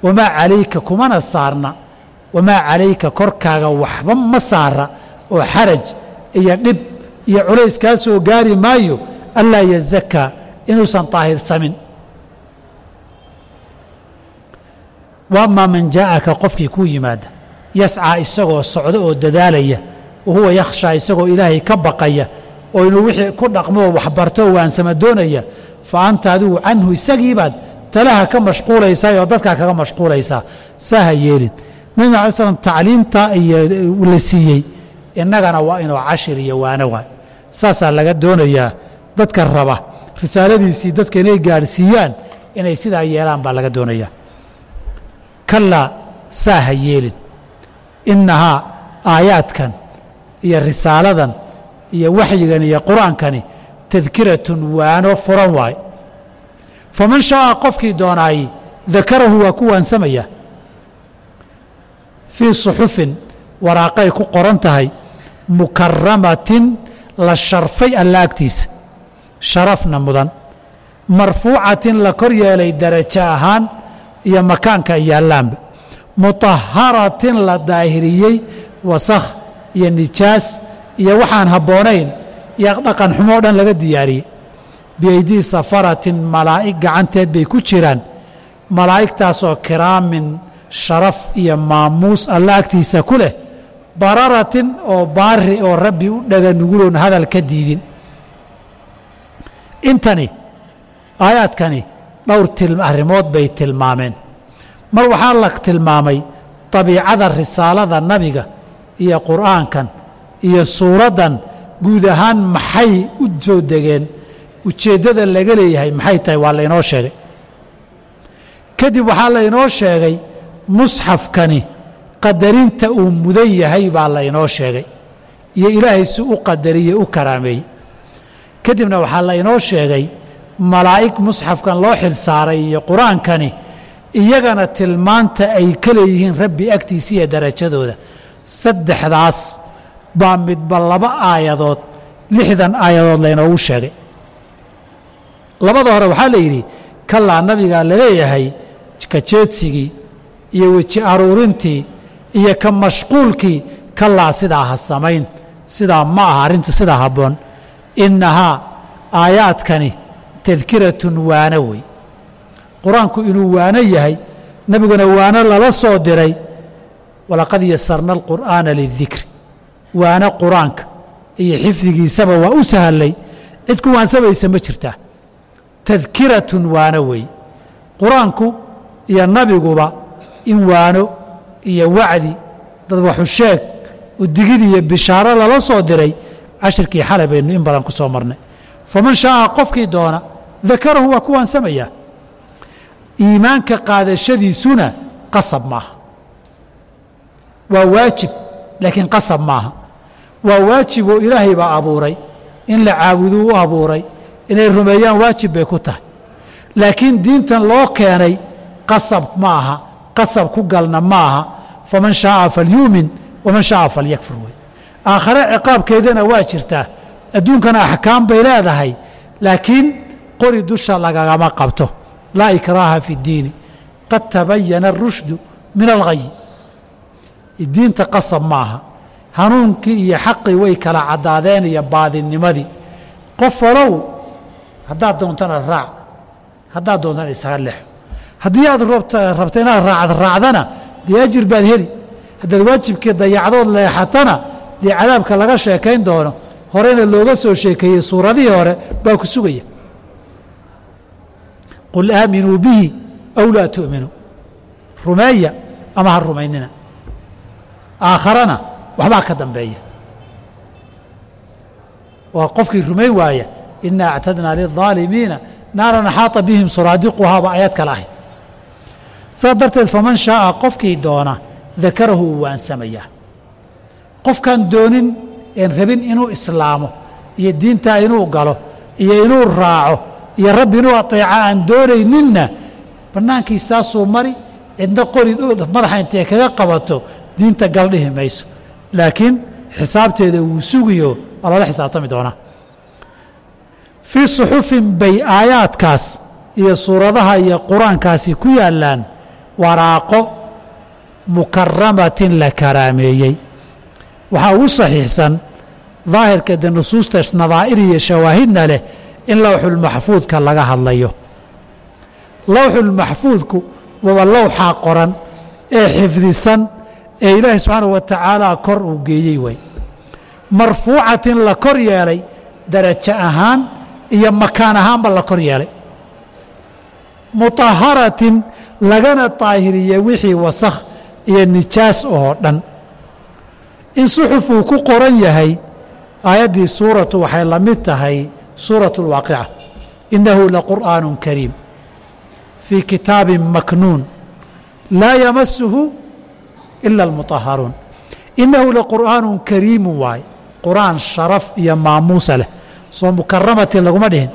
wamaa calayka kumana saarna. Wamaa calayka korkaaga waxba ma saara oo xaraj iyo dhib iyo culays kaa soo gaari maayo allaa yazakaa inuusan taahirsamin wa amaa man jaa'aka qofkii kuu yimaada yascaa isagoo socdo oo dadaalaya wa huwa yakhshaa isagoo ilaahay ka baqaya oo inuu wixii ku dhaqmoo waxbarto waansama doonaya fa anta adigu canhu isagiibaad talaha ka mashquulaysaa oo dadkaa kaga mashquulaysaa. Saa ha yeelin. Nabi alai slam tacliimtaa iyo la siiyey innagana waa inuu cashir iyo waano waay saasaa laga doonayaa dadka raba risaaladiisii dadka inay gaadhsiiyaan inay sidaa yeelaan baa laga doonayaa. Kallaa saa ha yeelin. Innahaa aayaadkan iyo risaaladan iyo waxyigan iyo qur'aankani tadkiratun waano furan waay. Faman shaaa qofkii doonaayey dakarahu waa ku waansamaya. Fii suxufin waraaqay ku qoran tahay mukaramatin la sharfay alla agtiisa sharafna mudan. Marfuucatin la kor yeelay darajo ahaan iyo makaanka iyo allaanba. Mutaharatin la daahiriyey wasakh iyo nijaas iyo waxaan habboonayn iyo dhaqan xumoo dhan laga diyaariyey biaydii safaratin malaa'ig gacanteed bay ku jiraan. Malaa'igtaasoo kiraamin sharaf iyo maamuus alla agtiisa ku leh. Bararatin oo baari oo rabbi u dhaga nuguloon hadal ka diidin. Intani aayaadkani dhowr arrimood bay tilmaameen. Mar waxaa la tilmaamay dabiicada risaalada nabiga iyo qur'aankan iyo suuraddan guud ahaan maxay u soo degeen? Ujeeddada laga leeyahay maxay tahay? Waa laynoo sheegay. Kadib waxaa laynoo sheegay musxafkani qadarinta uu mudan yahay baa laynoo sheegay iyo ilaahay si u qadariye u karaameeyey. Kadibna waxaa laynoo sheegay malaa'ig musxafkan loo xil saaray iyo qur'aankani iyagana tilmaanta ay ka leeyihiin rabbi agtiisa iyo darajadooda. Saddexdaas baa midba laba aayadood lixdan aayadood laynoogu sheegay. Labada hore waxaa la yidhi kallaa nabigaa la leeyahay ka jeedsigii iyo weji aruurintii iyo ka mashquulkii kallaa sidaa ha samayn sidaa ma aha arrinta sidaa habboon. Innahaa aayaadkani tadkiratun waano wey qur'aanku inuu waano yahay nebiguna waano lala soo diray walaqad yasarna alqur'aana lidikri waano qur'aanka. Iyo xifdigiisaba waa u sahallay cid ku waansamaysa ma jirtaa tadkiratun waano wey. Qur'aanku iyo nabiguba in waano iyo wacdi dad waxu sheeg udigid iyo bishaaro lala soo diray cashirkii xalay baynu in badan ku soo marnay. Faman shaaa qofkii doona dakarahu waa ku waansamayaa iimaanka qaadashadiisuna qasab maaha. Waa waajib laakiin qasab maaha waa waajib oo ilaahay baa abuuray. In la caabuduu u abuuray. Inay rumeeyaan waajib bay ku tahay. Laakiin diintan loo keenay qasab ma aha. Qasab ku galna ma aha. Faman shaaa falyuumin waman shaaa falyakfur. Wey aakhare ciqaabkeedana waa jirtaa. Adduunkana axkaam bay leedahay. Laakiin qori dusha lagagama qabto. Laa ikraaha fi اddiini qad tabayana اrushdu min alghayi diinta qasab maaha hanuunkii iyo xaqii way kala caddaadeen iyo baadinimadii qof walow haddaad doontana raac haddaad doontana isaga lexo haddii aad rabta inaad raacad raacdana dee ajir baad heli. Haddaad waajibkii dayacdood leexatana dee cadaabka laga sheekayn doono horena looga soo sheekeeyey suuradihii hore baa ku sugaya. Qul aaminuu bihi aw laa tu'minuu rumeeya ama ha rumaynina. Aakharana waxbaa ka dambeeya. Waa qofkii rumayn waaya inaa actadnaa lilظaalimiina naaran axaata bihim suraadiquhaaba ayaad kale ahayd saas darteed faman shaaa qofkii doona dakarahu uu waansamayaa qofkaan doonin een rabin inuu islaamo iyo diintaa inuu galo iyo inuu raaco iyo rabbi inuu ateeca aan doonayninna bannaankiisaasuu mari cidna qori madaxa intay kaga qabato diinta gal dhihi mayso laakiin xisaabteeda wuu sugiyo waa lala xisaabtami doonaa fii suxufin bay aayaadkaas iyo suuradaha iyo qur'aankaasi ku yaallaan waraaqo mukaramatin la karaameeyey. Waxaa ugu saxiixsan daahirka de nusuusta nadaa'ir iyo shawaahidna leh in lowxulmaxfuudka laga hadlayo. Lowxulmaxfuudku waba lowxaa qoran ee xifdisan ee ilaahay subxaanahu wa tacaala kor uu geeyey way. Marfuucatin la kor yeelay darajo ahaan iyo makaan ahaanba la kor yeelay. Mutaharatin lagana daahiriyey wixii wasakh iyo nijaas oo dhan. In suxuf uu ku qoran yahay aayaddii suuratu waxay la mid tahay suuratu اlwaaqica innahu laqur'aanu kariim. Fii kitaabin maknuun. Laa yamasuhu ila almuطaharuun innahu laqur'aanu kariimu waaye qur'aan sharaf iyo maamuusa leh soo mukaramatin laguma dhihin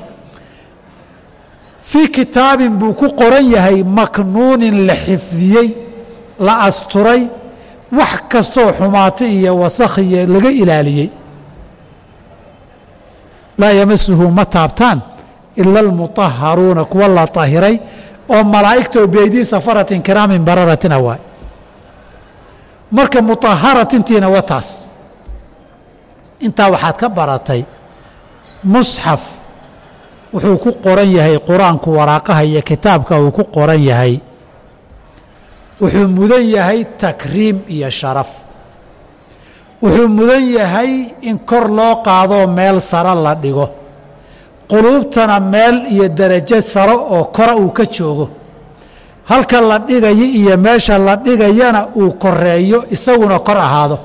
fii kitaabin buu ku qoran yahay maknuunin la xifdiyey la asturay wax kastoo xumaata iyo wasakhiyo laga ilaaliyey laa yamasuhu ma taabtaan ila almuطaharuuna kuwa la طahiray oo malaa'igtoo beydii safaratin kiraamin bararatina waay marka muطaharatintiina wa taas. Intaa waxaad ka baratay musxaf wuxuu ku qoran yahay qur'aanku waraaqaha iyo kitaabka uu ku qoran yahay. Wuxuu mudan yahay takriim iyo sharaf. Wuxuu mudan yahay in kor loo qaadoo meel sare la dhigo. Quluubtana meel iyo darajo sare oo kora uu ka joogo halka la dhigayo iyo meesha la dhigayana uu koreeyo isaguna kor ahaado.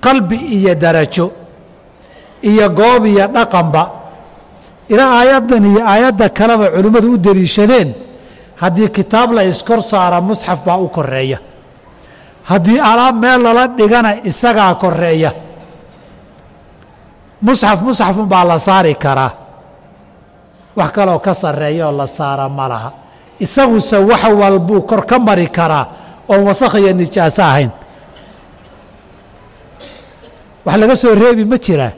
Qalbi iyo darajo iyo goob iyo dhaqanba. Ilaa aayaddan iyo aayadda kaleba culimmadu u deliishadeen haddii kitaab la iskor saara musxaf baa u koreeya haddii alaab meel lala dhigana isagaa koreeya musxaf musxafun baa la saari karaa wax kaloo ka sarreeya oo la saara ma laha. Isaguse wax walbuu kor ka mari karaa oon wasakh iyo nijaaso ahayn. Wax laga soo reebi ma jiraa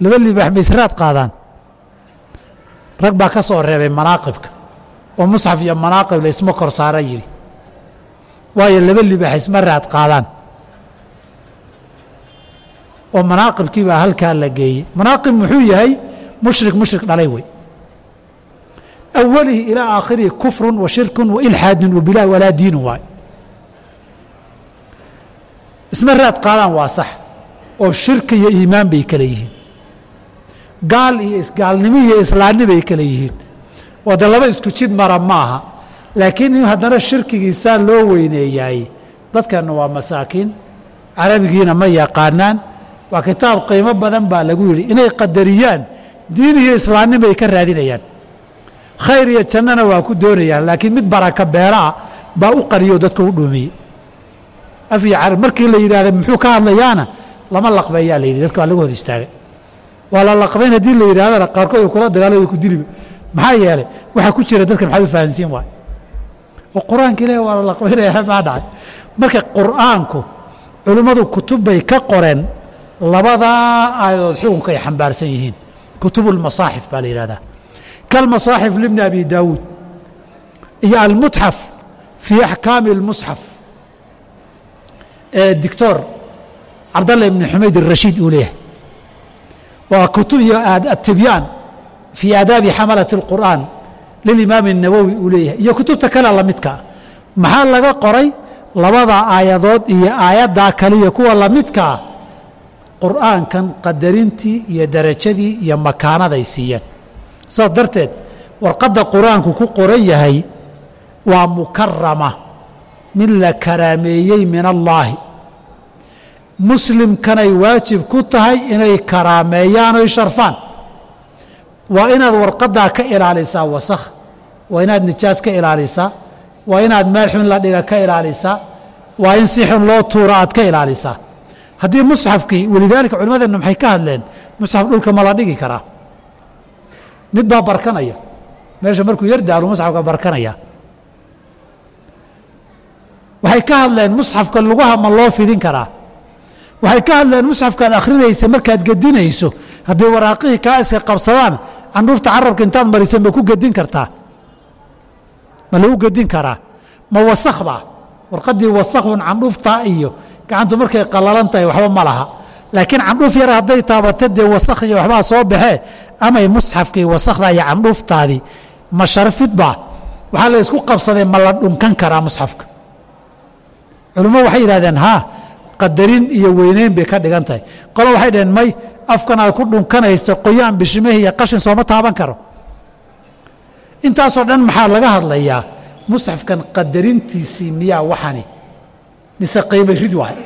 laba libaax maysraad qaadaan. Rag baa ka soo reebay manaaqibka. Oo musxaf iyo manaaqib laysma kor saara yidhi. Waayo laba libaax isma raad qaadaan oo manaaqibkii baa halkaa la geeyey. Manaaqib muxuu yahay? Mushrik mushrik dhalay wey. Awalihi ilaa aakhirihi kufrun wa shirkun wa ilxaadun wa walaa diinu waay. Isma raad qaadaan waa sax oo shirki iyo iimaan bay kale yihiin. Gaal iyo isgaalnimo iyo islaamni bay kale yihiin. Oo laba isku jid mara maaha laakiin in haddana shirkigiisaa loo weyneeyaay dadkanna waa masaakiin. Carabigiina ma yaqaanaan waa kitaab qiimo badan baa lagu yidhi. Inay qadariyaan diin iyo islaamnimay ka raadinayaan. Khayr iyo jannana waa ku doonayaan laakiin mid baraka beera'a baa u qariyo dadka u dhuumiyey af iyo carab markii la yidhaahda muxuu ka hadlayaana lama laqbeeyaa la yidhi dadka waa laga hor istaagay. Waa la laqbayn haddii la yidhahdana qaarkood ay kula dagaalay ku diliba maxaa yeelay waxaa ku jira dadka maxaad u fahansiin waay? Oo qur'aanka ilahi waa la laqbaynaya maa dhacay? Marka qur'aanku culimmadu kutub bay ka qoreen labadaa aayadood xukunka ay xambaarsan yihiin kutubulmasaaxif baa la yidhahdaa kalmasaaxif libni abi daawuud iyo almutxaf fii axkaami اlmusxaf ee doctor cabdallah ibni xumayd الrashiid uu leeyahay waa kutub iyo atibyaan fii aadaabi xamalati اlqur'aan lilimaami الnawowi uu leeyahay iyo kutubta kale lamidkaa maxaa laga qoray labada aayadood iyo aayaddaa kaliya kuwa lamidkaa qur'aankan qadarintii iyo darajadii iyo makaanaday siiyeen. Saas darteed warqadda qur'aanku ku qoran yahay waa mukarama mid la karaameeyey min allaahi. Muslimkanay waajib ku tahay inay karaameeyaan oy sharfaan. Waa inaad warqaddaa ka ilaalisaa wasakh waa inaad nijaas ka ilaalisaa waa inaad meel xun la dhiga ka ilaalisaa waa in si xun loo tuura aad ka ilaalisaa haddii musxafkii walidaalika culimmadeennu maxay ka hadleen musxaf dhulka ma la dhigi karaa mid baa barkanaya. Meesha markuu yar daalu musxafka barkanaya. Waxay ka hadleen musxafka lugaha ma loo fidin karaa. Waxay ka hadleen musxafkaad akhrinaysa markaad gedinayso haddii waraaqihii kaa iska qabsadaan candhuufta carabka intaad marisa ma ku gedin kartaa. Ma lagu gedin karaa. Ma wasakh baa. Warqaddii wasakhun candhuuftaa iyo gacantu markay qallalan tahay waxba ma laha. Laakiin candhuuf yar hadday taabata dee wasakh iyo waxbaa soo baxee amay musxafkii wasakhda iyo candhuuftaadii ma sharfid baa waxaa la qabsaday ma la dhunkan karaa musxafka. Culummo waxay yidhahdeen haa qadarin iyo weyneyn bay ka dhigan tahay. Qolo waxay dhaheen may afkan aad ku dhunkanaysa qoyaan bishimahi iyo qashin sooma taaban karo. Intaasoo dhan maxaa laga hadlayaa musxafkan qadarintiisii miyaa waxani mise qiimo rid waay.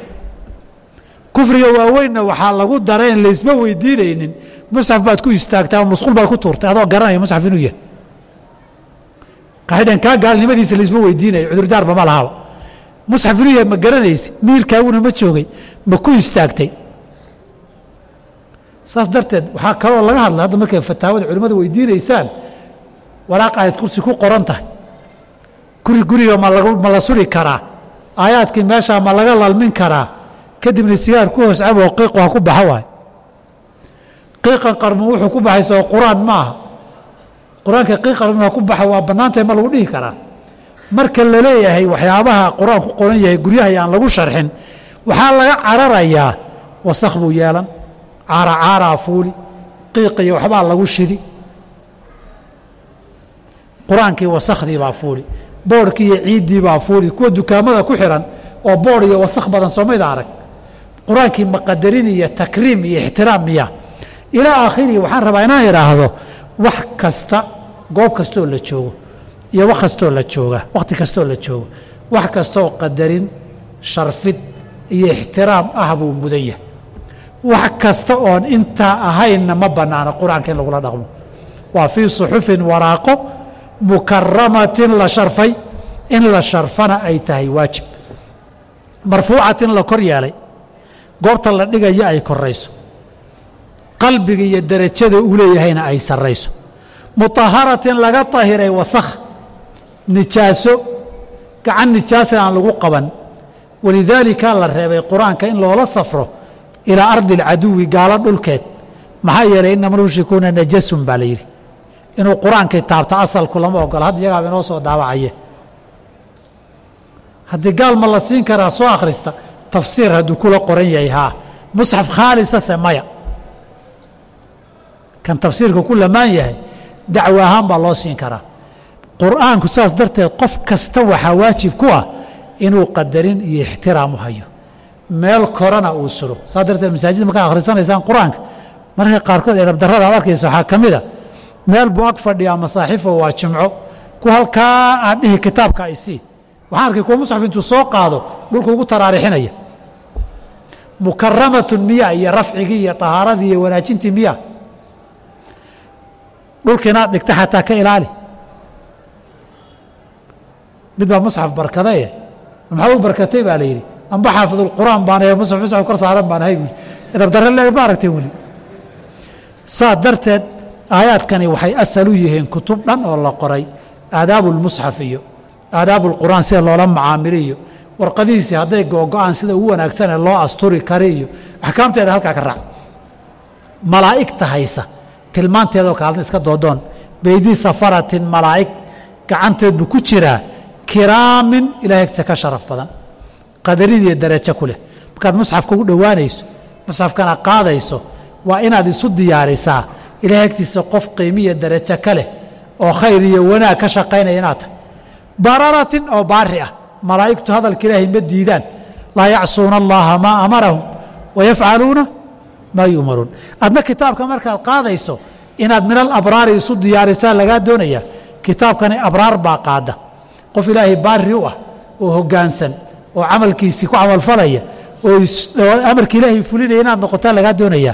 Kufriga waaweynna waxaa lagu dara laysma weydiinaynin. Musxaf baad ku istaagtay ama musquul baad ku tuurtay adoo garanaya musxaf inuu yahay. Waxay dhaheen kaa gaalnimadiisa laysma weydiinayo cudurdaarba ma lahaba musxaf inuu yahay ma garanaysi. Miirkaaguna ma joogay. Ma ku istaagtay. Saas darteed waxaa kaloo laga hadla hadda markay fataawada culimmada weydiinaysaan. Walaaq aayad kursi ku qoran tahay. Guri guriga ma la suri karaa aayaadkii meeshaa ma laga lalmin karaa? Kadibna sigaar ku hoos caboo qiiq waa ku baxa waay. Qiiqan qarmun wuxuu ku baxay qur'aan ma aha qur'aanka qiiq qarmun waa ku baxa waa bannaantahay ma lagu dhihi karaa. Marka la leeyahay waxyaabaha qur'aan ku qoran yahay guryaha aan lagu sharxin waxaa laga cararayaa. Wasakh buu yeelan caara caaraa fuuli qiiqiyo waxbaa lagu shidi. Qur'aankii wasakhdii baa fuuli boorhkii iyo ciiddii baa fuuli kuwa dukaamada ku xihan oo boor iyo wasakh badan soomayda arag. Qur'aankii maqadarin iyo takriim iyo ixtiraam miya. Ilaa aakhirihi waxaan rabaa inaan idhaahdo wax kasta goob kastoo la joogo iyo wax kastoo la jooga wakhti kastoo la joogo wax kastooo qadarin sharfid iyo ixtiraam ah buu mudan yahay. Wax kasta oon intaa ahaynna ma bannaano qur'aanka in lagula dhaqmo. Waa fii suxufin waraaqo mukaramatin la sharfay in la sharfana ay tahay waajib. Marfuucatin la kor yeelay goobta la dhigaya ay korayso. Qalbiga iyo derajada uu leeyahayna ay sarrayso. Mutaharatin laga tahiray wasakh nijaaso gacan nijaasa aan lagu qaban. Walidaalika la reebay qur'aanka in loola safro ilaa ardi alcaduwi gaalo dhulkeed maxaa yeelay inama lmushrikuuna najasun baa la yidhi inuu qur'aankay taabto asalku lama ogola hadda iyagaaba inoo soo daawacaye. Haddii gaal ma la siin karaa soo akhrista tafsiir hadduu kula qoran yahay haa. Musxaf khaalisase maya. Kan tafsiirka ku lamaan yahay dacwo ahaan baa loo siin karaa. Qur'aanku saas darteed qof kasta waxaa waajib ku ah inuu qadarin iyo ixtiraam u hayo. Meel korana uu suro saas darteed masaajid markaa akhrisanaysaan qur'aanka mararka qaarkood eedabdarrada ad arkaysa waxaa ka mid a meel buu ag fadhiyaa masaaxifo waa jimco. Ku halkaa aad dhihi kitaabka ay sii waxaan arkay kuwa musxaf intuu soo qaado dhulku ugu taraarixinaya. Mukaramatun miya iyo rafcigii iyo tahaaradii iyo wanaajintii miya. Dhulka dhigta xataa ka ilaali. Mid baa musxaf barkadaye maxaa u barkatay baa la yidhi amba xaafidulqur'aan baan ahe musxaf musxaf kor saaran baan ahay. Buui edabdarre leeg ma aragtay weli. Saa darteed aayaadkani waxay asal u yihiin kutub dhan oo la qoray aadaabu lmusxaf iyo aadaabu lqur'aan sida loola macaamili iyo warqadihiisii hadday googo-aan sida ugu wanaagsanee loo asturi kari iyo axkaamteeda halkaa ka raac. Malaa'igta haysa tilmaanteedoo kaalna iska doodoon beydii safaratin malaa'ig gacanteed buu ku jiraa kiraamin ilahay agtiisa ka sharaf badan qadarid iyo darajo ku leh. Markaad musxafka u dhowaanayso musxafkana qaadayso waa inaad isu diyaarisaa ilahay agtiisa qof qiimiya darajo ka leh oo khayr iyo wanaag ka shaqaynaya inaad tahay. Bararatin oo baari ah. Malaa'igtu hadalka ilaahay ma diidaan. Laa yacsuuna allaha maa amarahum wayafcaluuna maa yu'maruun. Adna kitaabka markaad qaadayso inaad minal abraari isu diyaarisaa lagaa doonaya kitaabkani abraar baa qaada. Qof ilaahay baari u ah oo hoggaansan oo camalkiisii ku camalfalaya oo amarka ilaahay fulinaya inaad noqotaa lagaa doonaya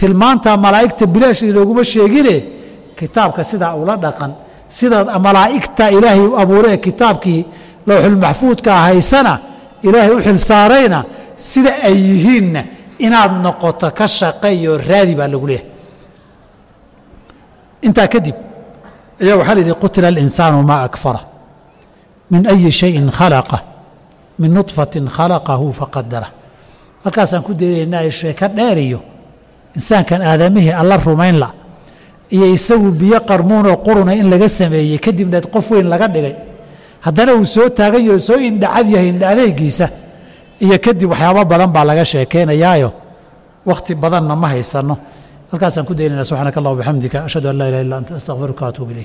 tilmaantaa malaa'igta bilaash inooguma sheegine kitaabka sidaa ula dhaqan sidaad malaa'igta ilaahay u abuuree kitaabkii lowxulmaxfuudka haysana ilaahay u xilsaarayna sida ay yihiinna inaad noqoto ka shaqeeyo raadi baa lagu leeyahay. Intaa kadib ayaa waxaa la yidhi qutila alinsaanu maa akfara. Min ayi shayin khalaqa. Min nudfatin khalaqahu faqadara halkaasaan ku daynaynaa sheeko dheer iyo insaankan aadamihii alla rumaynla iyo isagu biyo qarmuunoo quruna in laga sameeyey kadibna qof weyn laga dhigay. Haddana uu soo taagan yaho soo indhacad yahay indha adeegiisa iyo kadib waxyaabo badan baa laga sheekaynayaayo wakhti badanna ma haysanno halkaasaan ku daynayna subxaanaka allah wabixamdika ashhadu an laa ilaha illa anta astaqfiruka waatuub ilayk